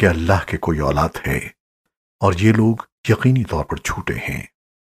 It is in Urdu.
کہ اللہ کے کوئی اولاد ہے اور یہ لوگ یقینی طور پر جھوٹے ہیں۔